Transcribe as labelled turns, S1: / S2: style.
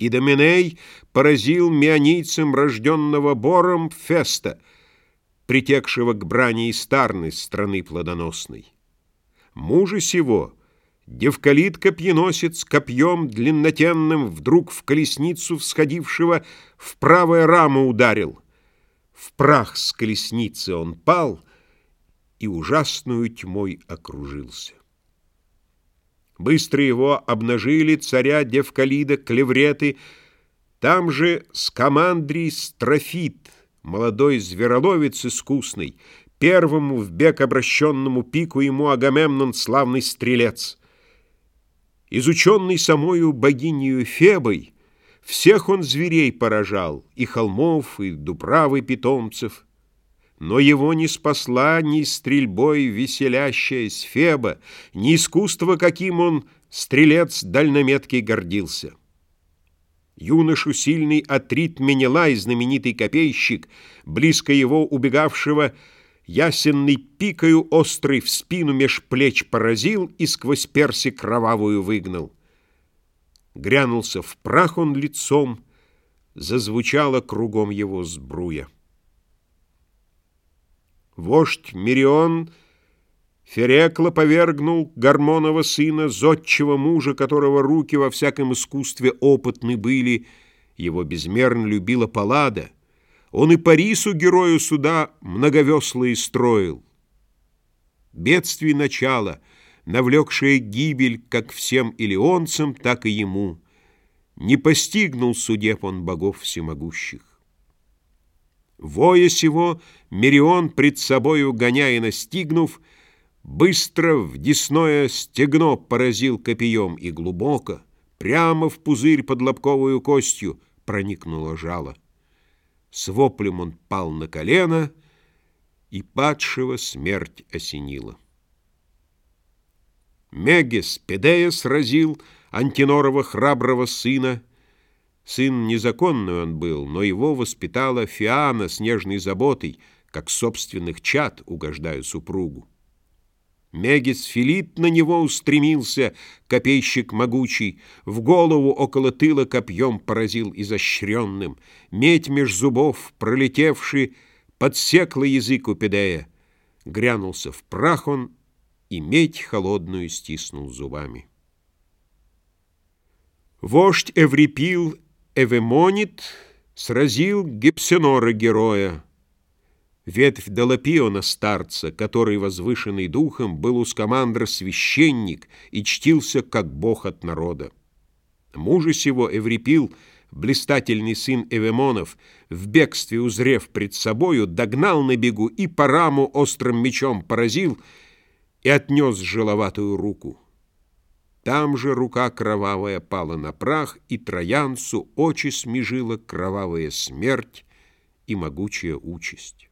S1: И Доминей поразил мионийцем, рожденного Бором, Феста, притекшего к брани Истарны, страны плодоносной. Мужа сего, Девкалит копьеносец, копьем длиннотенным вдруг в колесницу всходившего в правое раму ударил. В прах с колесницы он пал и ужасную тьмой окружился. Быстро его обнажили царя Девкалида, клевреты, там же скамандрий Строфит, молодой звероловец искусный, первому в бег обращенному пику ему Агамемнон славный стрелец. Изученный самою богинею Фебой, всех он зверей поражал, и холмов, и дубравы питомцев. Но его не спасла ни стрельбой веселящаяся Феба, ни искусство, каким он, стрелец дальнометкий, гордился. Юношу сильный Атрит Менелай, знаменитый копейщик, близко его убегавшего, ясенный пикою острый в спину меж плеч поразил и сквозь перси кровавую выгнал. Грянулся в прах он лицом, зазвучало кругом его сбруя. Вождь Мирион Ферекла повергнул Гармонова сына, зодчего мужа, которого руки во всяком искусстве опытны были, его безмерно любила Паллада — он и Парису, герою суда, многовеслые строил. Бедствий начало, навлекшее гибель как всем илионцам, так и ему. Не постигнул судеб он богов всемогущих. Воя сего Мерион пред собою гоняя настигнув, Быстро в десное стегно поразил копьем и глубоко, Прямо в пузырь под лобковую костью проникнуло жало. С воплем он пал на колено, и падшего смерть осенила. Мегес Педея сразил Антинорова храброго сына. Сын незаконный он был, но его воспитала Фиана с нежной заботой, как собственных чад угождаю супругу. Мегис Филипп на него устремился, копейщик могучий, в голову около тыла копьем поразил изощренным, медь меж зубов, пролетевший, подсекла язык у педея. Грянулся в прах он, и медь холодную стиснул зубами. Вождь Эврипил Эвемонит сразил Гипсенора героя, Ветвь Долопиона старца, который, возвышенный духом, был у скамандра священник и чтился, как бог от народа. Мужа сего Эврипил, блистательный сын Эвемонов, в бегстве узрев пред собою, догнал на бегу и по раму острым мечом поразил и отнес жиловатую руку. Там же рука кровавая пала на прах, и троянцу очи смежила кровавая смерть и могучая участь.